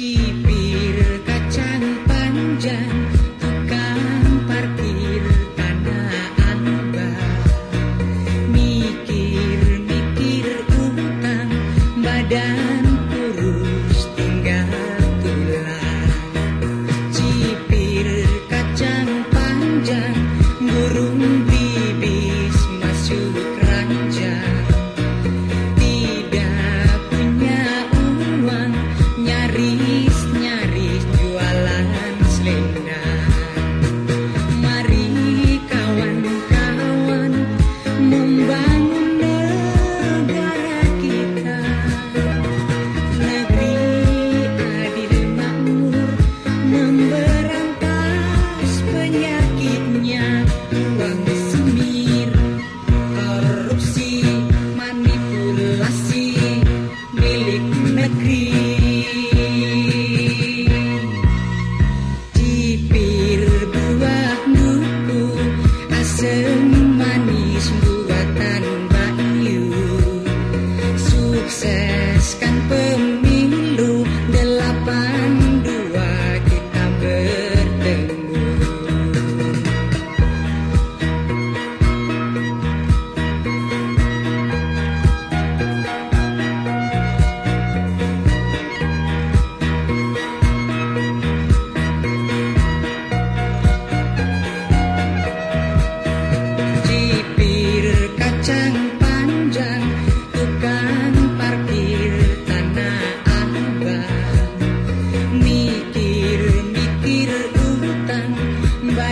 sipir kacang panjang tukang parkir tanah ambang mikir mikir utang badan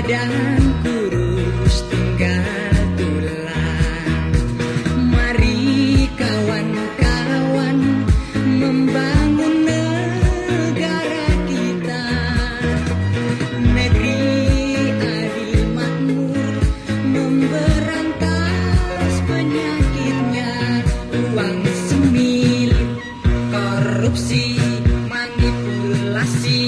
dan kurus tinggal tulang. Mari kawan-kawan membangun negara kita. Negeri adil makmur memberantas penyakitnya. Uang semil, korupsi, manipulasi.